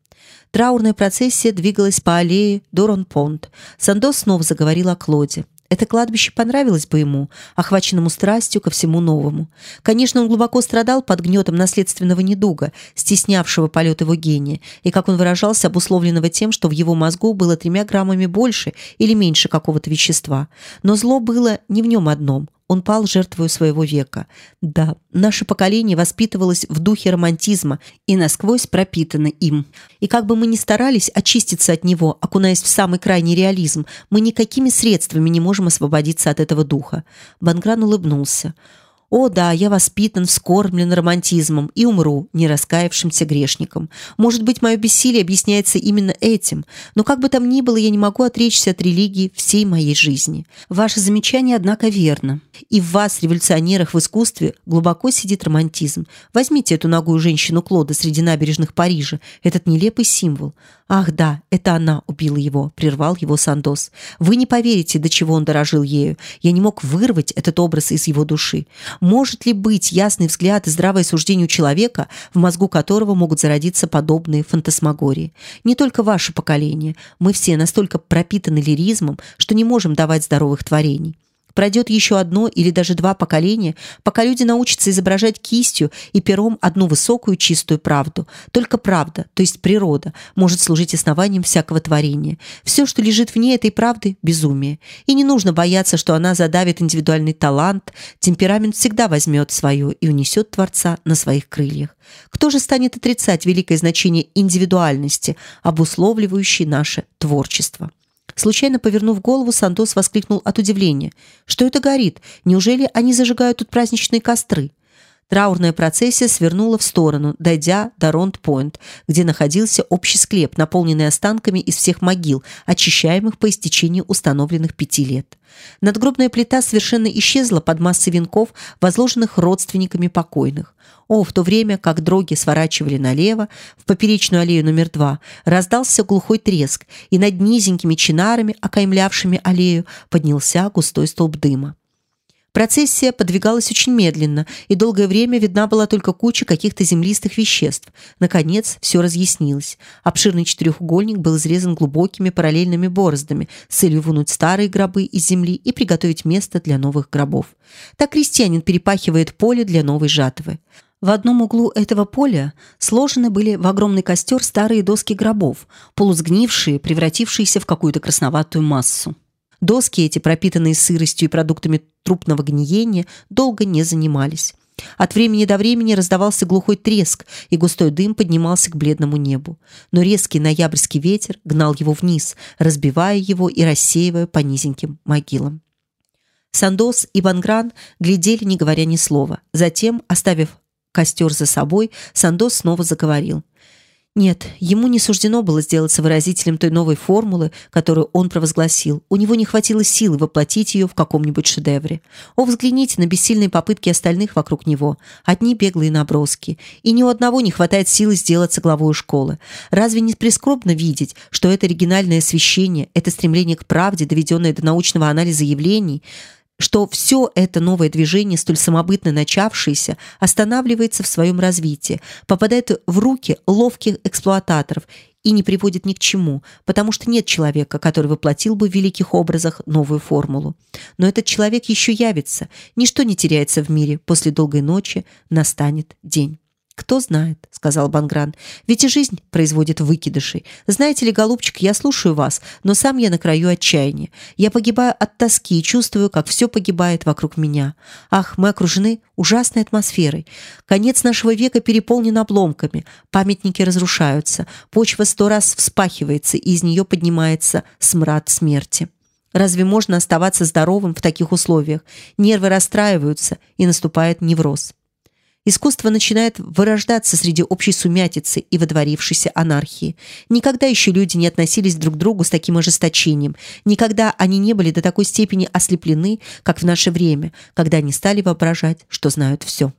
Speaker 1: Траурная процессия двигалась по аллее Дорон-Понт. Сандос снова заговорил о Клоде. Это кладбище понравилось бы ему, охваченному страстью ко всему новому. Конечно, он глубоко страдал под гнетом наследственного недуга, стеснявшего полет его гения, и, как он выражался, обусловленного тем, что в его мозгу было тремя граммами больше или меньше какого-то вещества. Но зло было не в нем одном. Он пал жертвой своего века. Да, наше поколение воспитывалось в духе романтизма и насквозь пропитано им. И как бы мы ни старались очиститься от него, окунаясь в самый крайний реализм, мы никакими средствами не можем освободиться от этого духа. Бангран улыбнулся. О, да, я воспитан, вскормлен романтизмом и умру не раскаявшимся грешником. Может быть, мое бессилие объясняется именно этим, но как бы там ни было, я не могу отречься от религии всей моей жизни. Ваше замечание, однако, верно. И в вас, революционерах в искусстве, глубоко сидит романтизм. Возьмите эту ногую женщину Клода среди набережных Парижа, этот нелепый символ. Ах да, это она убила его, прервал его Сандос. Вы не поверите, до чего он дорожил ею. Я не мог вырвать этот образ из его души. Может ли быть ясный взгляд и здравое суждение у человека, в мозгу которого могут зародиться подобные фантасмагории? Не только ваше поколение. Мы все настолько пропитаны лиризмом, что не можем давать здоровых творений. Пройдет еще одно или даже два поколения, пока люди научатся изображать кистью и пером одну высокую чистую правду. Только правда, то есть природа, может служить основанием всякого творения. Все, что лежит вне этой правды – безумие. И не нужно бояться, что она задавит индивидуальный талант, темперамент всегда возьмет свое и унесет Творца на своих крыльях. Кто же станет отрицать великое значение индивидуальности, обусловливающей наше творчество? Случайно повернув голову, Сандос воскликнул от удивления. «Что это горит? Неужели они зажигают тут праздничные костры?» Траурная процессия свернула в сторону, дойдя до Ронд-Пойнт, где находился общий склеп, наполненный останками из всех могил, очищаемых по истечении установленных пяти лет. Надгробная плита совершенно исчезла под массой венков, возложенных родственниками покойных. О, в то время, как дроги сворачивали налево, в поперечную аллею номер два, раздался глухой треск, и над низенькими чинарами, окаймлявшими аллею, поднялся густой столб дыма. Процессия подвигалась очень медленно, и долгое время видна была только куча каких-то землистых веществ. Наконец, все разъяснилось. Обширный четырехугольник был изрезан глубокими параллельными бороздами с целью вынуть старые гробы из земли и приготовить место для новых гробов. Так крестьянин перепахивает поле для новой жатвы. В одном углу этого поля сложены были в огромный костер старые доски гробов, полусгнившие, превратившиеся в какую-то красноватую массу. Доски эти, пропитанные сыростью и продуктами трупного гниения, долго не занимались. От времени до времени раздавался глухой треск, и густой дым поднимался к бледному небу. Но резкий ноябрьский ветер гнал его вниз, разбивая его и рассеивая по низеньким могилам. Сандос и Бангран глядели, не говоря ни слова. Затем, оставив костер за собой, Сандос снова заговорил. Нет, ему не суждено было сделаться выразителем той новой формулы, которую он провозгласил. У него не хватило силы воплотить ее в каком-нибудь шедевре. О, взгляните на бессильные попытки остальных вокруг него. Одни беглые наброски. И ни у одного не хватает силы сделаться главой школы. Разве не прискорбно видеть, что это оригинальное освещение, это стремление к правде, доведенное до научного анализа явлений – что все это новое движение, столь самобытно начавшееся, останавливается в своем развитии, попадает в руки ловких эксплуататоров и не приводит ни к чему, потому что нет человека, который воплотил бы в великих образах новую формулу. Но этот человек еще явится. Ничто не теряется в мире. После долгой ночи настанет день. Кто знает, сказал Бангран. Ведь и жизнь производит выкидыши. Знаете ли, голубчик, я слушаю вас, но сам я на краю отчаяния. Я погибаю от тоски и чувствую, как все погибает вокруг меня. Ах, мы окружены ужасной атмосферой. Конец нашего века переполнен обломками. Памятники разрушаются. Почва сто раз вспахивается, и из нее поднимается смрад смерти. Разве можно оставаться здоровым в таких условиях? Нервы расстраиваются, и наступает невроз. Искусство начинает вырождаться среди общей сумятицы и водворившейся анархии. Никогда еще люди не относились друг к другу с таким ожесточением. Никогда они не были до такой степени ослеплены, как в наше время, когда они стали воображать, что знают все.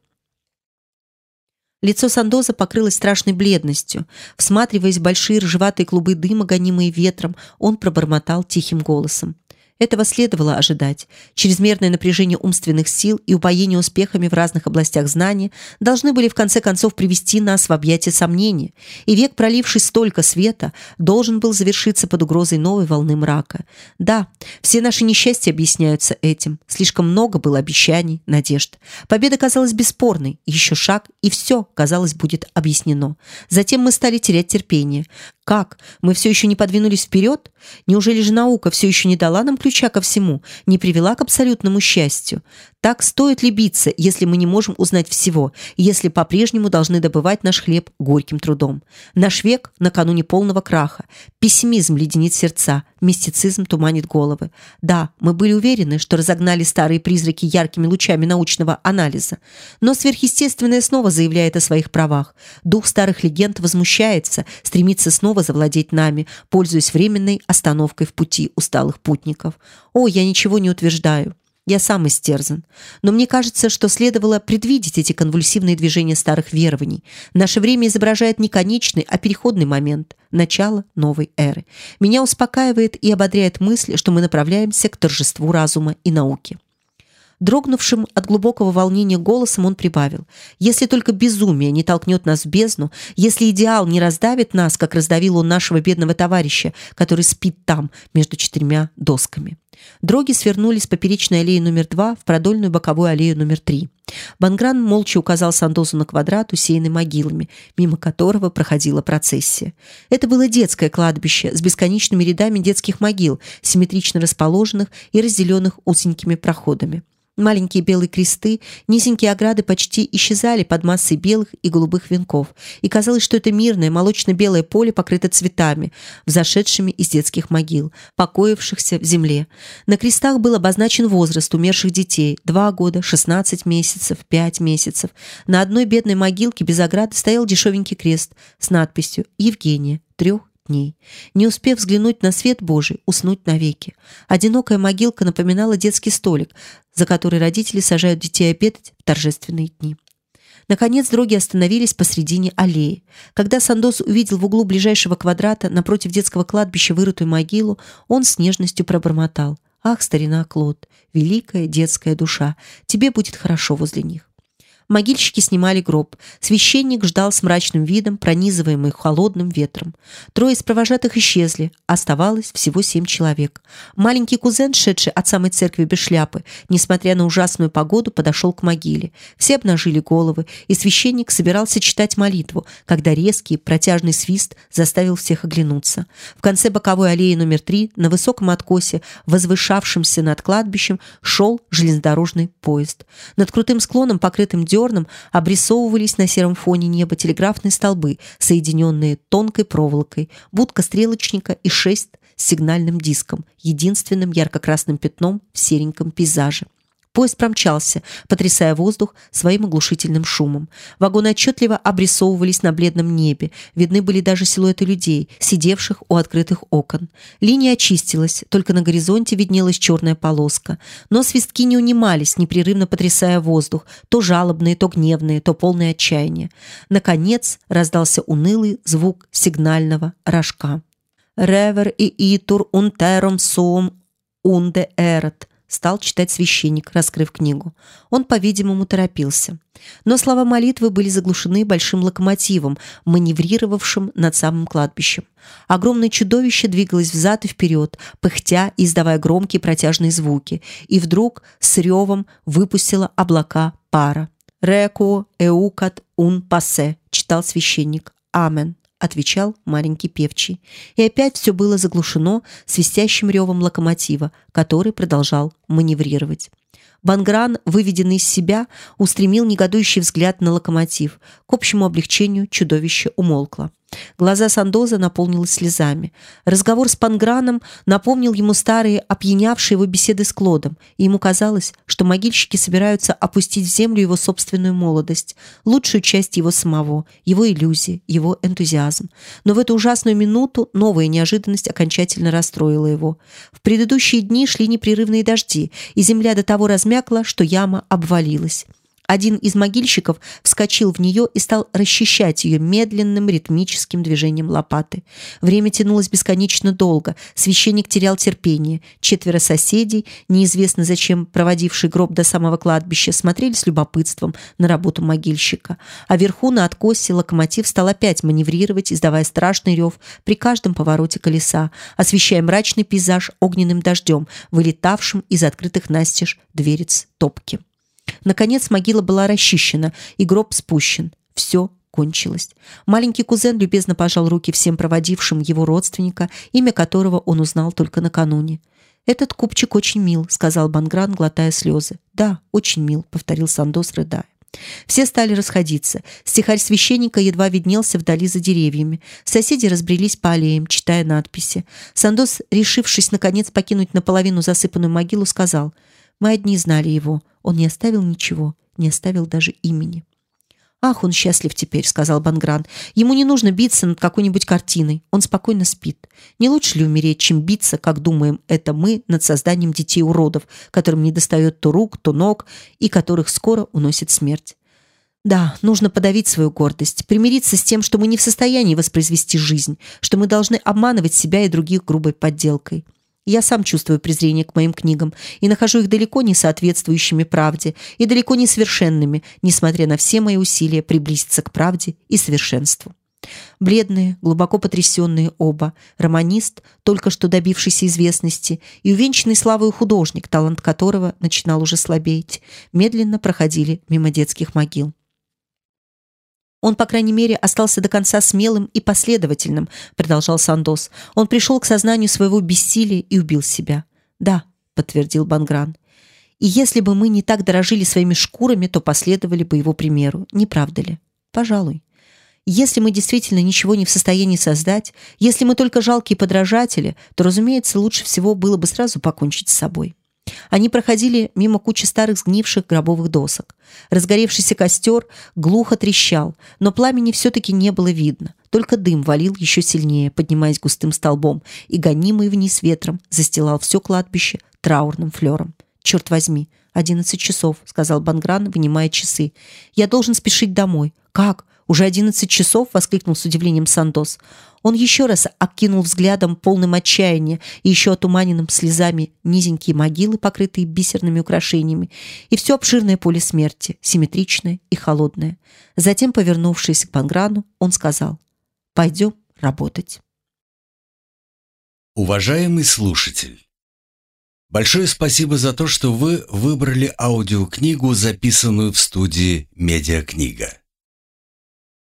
Speaker 1: Лицо Сандоза покрылось страшной бледностью. Всматриваясь в большие ржеватые клубы дыма, гонимые ветром, он пробормотал тихим голосом: Этого следовало ожидать. Чрезмерное напряжение умственных сил и упоение успехами в разных областях знания должны были в конце концов привести нас в объятия сомнения, и век, проливший столько света, должен был завершиться под угрозой новой волны мрака. Да, все наши несчастья объясняются этим. Слишком много было обещаний, надежд. Победа казалась бесспорной. Еще шаг, и все, казалось, будет объяснено. Затем мы стали терять терпение. Как? Мы все еще не подвинулись вперед? Неужели же наука все еще не дала нам ключа ко всему, не привела к абсолютному счастью? Так стоит ли биться, если мы не можем узнать всего, если по-прежнему должны добывать наш хлеб горьким трудом? Наш век накануне полного краха. Пессимизм леденит сердца, мистицизм туманит головы. Да, мы были уверены, что разогнали старые призраки яркими лучами научного анализа. Но сверхъестественное снова заявляет о своих правах. Дух старых легенд возмущается, стремится снова завладеть нами, пользуясь временной остановкой в пути усталых путников. О, я ничего не утверждаю. Я сам истерзан. Но мне кажется, что следовало предвидеть эти конвульсивные движения старых верований. Наше время изображает не конечный, а переходный момент, начало новой эры. Меня успокаивает и ободряет мысль, что мы направляемся к торжеству разума и науки. Дрогнувшим от глубокого волнения голосом он прибавил: "Если только безумие не толкнет нас в бездну, если идеал не раздавит нас, как раздавил он нашего бедного товарища, который спит там между четырьмя досками". Дроги свернули с поперечной аллеи номер два в продольную боковую аллею номер три. Бангран молча указал Сандозу на квадрат, усеянный могилами, мимо которого проходила процессия. Это было детское кладбище с бесконечными рядами детских могил, симметрично расположенных и разделенных узенькими проходами. Маленькие белые кресты, низенькие ограды почти исчезали под массой белых и голубых венков, и казалось, что это мирное молочно-белое поле покрыто цветами, взошедшими из детских могил, покоившихся в земле. На крестах был обозначен возраст умерших детей: два года, шестнадцать месяцев, пять месяцев. На одной бедной могилке без ограды стоял дешевенький крест с надписью Евгения, трех дней. Не успев взглянуть на свет Божий, уснуть навеки. Одинокая могилка напоминала детский столик, за который родители сажают детей обедать в торжественные дни. Наконец дроги остановились посредине аллеи. Когда Сандос увидел в углу ближайшего квадрата напротив детского кладбища вырытую могилу, он с нежностью пробормотал: "Ах, старина Клод, великая детская душа, тебе будет хорошо возле них". Могильщики снимали гроб. Священник ждал с мрачным видом, пронизываемый холодным ветром. Трое из провожатых исчезли. Оставалось всего семь человек. Маленький кузен, шедший от самой церкви без шляпы, несмотря на ужасную погоду, подошел к могиле. Все обнажили головы, и священник собирался читать молитву, когда резкий протяжный свист заставил всех оглянуться. В конце боковой аллеи номер три, на высоком откосе, возвышавшемся над кладбищем, шел железнодорожный поезд. Над крутым склоном, покрытым дерном обрисовывались на сером фоне неба телеграфные столбы, соединенные тонкой проволокой, будка стрелочника и шесть с сигнальным диском, единственным ярко-красным пятном в сереньком пейзаже. Поезд промчался, потрясая воздух своим оглушительным шумом. Вагоны отчетливо обрисовывались на бледном небе, видны были даже силуэты людей, сидевших у открытых окон. Линия очистилась, только на горизонте виднелась черная полоска. Но свистки не унимались, непрерывно потрясая воздух, то жалобные, то гневные, то полные отчаяния. Наконец раздался унылый звук сигнального рожка. «Ревер и итур унтером сум унде эрт», стал читать священник, раскрыв книгу. Он, по-видимому, торопился. Но слова молитвы были заглушены большим локомотивом, маневрировавшим над самым кладбищем. Огромное чудовище двигалось взад и вперед, пыхтя и издавая громкие протяжные звуки, и вдруг с ревом выпустило облака пара. «Реко эукат ун пасе», читал священник. «Амен» отвечал маленький певчий. И опять все было заглушено свистящим ревом локомотива, который продолжал маневрировать. Бангран, выведенный из себя, устремил негодующий взгляд на локомотив. К общему облегчению чудовище умолкло. Глаза Сандоза наполнились слезами. Разговор с Панграном напомнил ему старые, опьянявшие его беседы с Клодом, и ему казалось, что могильщики собираются опустить в землю его собственную молодость, лучшую часть его самого, его иллюзии, его энтузиазм. Но в эту ужасную минуту новая неожиданность окончательно расстроила его. В предыдущие дни шли непрерывные дожди, и земля до того размякла, что яма обвалилась. Один из могильщиков вскочил в нее и стал расчищать ее медленным ритмическим движением лопаты. Время тянулось бесконечно долго. Священник терял терпение. Четверо соседей, неизвестно зачем проводивший гроб до самого кладбища, смотрели с любопытством на работу могильщика. А вверху на откосе локомотив стал опять маневрировать, издавая страшный рев при каждом повороте колеса, освещая мрачный пейзаж огненным дождем, вылетавшим из открытых настежь дверец топки. Наконец могила была расчищена, и гроб спущен. Все кончилось. Маленький кузен любезно пожал руки всем проводившим его родственника, имя которого он узнал только накануне. «Этот купчик очень мил», — сказал Бангран, глотая слезы. «Да, очень мил», — повторил Сандос, рыдая. Все стали расходиться. Стихарь священника едва виднелся вдали за деревьями. Соседи разбрелись по аллеям, читая надписи. Сандос, решившись наконец покинуть наполовину засыпанную могилу, сказал: "Мы одни знали его. Он не оставил ничего, не оставил даже имени. Ах, он счастлив теперь, сказал Бангран. Ему не нужно биться над какой-нибудь картиной. Он спокойно спит. Не лучше ли умереть, чем биться, как думаем это мы, над созданием детей-уродов, которым не достает то рук, то ног и которых скоро уносит смерть? Да, нужно подавить свою гордость, примириться с тем, что мы не в состоянии воспроизвести жизнь, что мы должны обманывать себя и других грубой подделкой. Я сам чувствую презрение к моим книгам и нахожу их далеко не соответствующими правде и далеко не совершенными, несмотря на все мои усилия приблизиться к правде и совершенству. Бледные, глубоко потрясенные оба, романист, только что добившийся известности, и увенчанный славой художник, талант которого начинал уже слабеть, медленно проходили мимо детских могил. Он, по крайней мере, остался до конца смелым и последовательным, продолжал Сандос. Он пришел к сознанию своего бессилия и убил себя. Да, подтвердил Бангран. И если бы мы не так дорожили своими шкурами, то последовали бы его примеру, не правда ли? Пожалуй. Если мы действительно ничего не в состоянии создать, если мы только жалкие подражатели, то, разумеется, лучше всего было бы сразу покончить с собой. Они проходили мимо кучи старых сгнивших гробовых досок. Разгоревшийся костер глухо трещал, но пламени все-таки не было видно. Только дым валил еще сильнее, поднимаясь густым столбом, и гонимый вниз ветром застилал все кладбище траурным флером. «Черт возьми, одиннадцать часов», — сказал Бангран, вынимая часы. «Я должен спешить домой». «Как? Уже одиннадцать часов?» — воскликнул с удивлением Сандос. Он еще раз окинул взглядом полным отчаяния и еще отуманенным слезами низенькие могилы, покрытые бисерными украшениями, и все обширное поле смерти, симметричное и холодное. Затем, повернувшись к Панграну, он сказал «Пойдем работать».
Speaker 2: Уважаемый слушатель, большое спасибо за то, что вы выбрали аудиокнигу, записанную в студии «Медиакнига».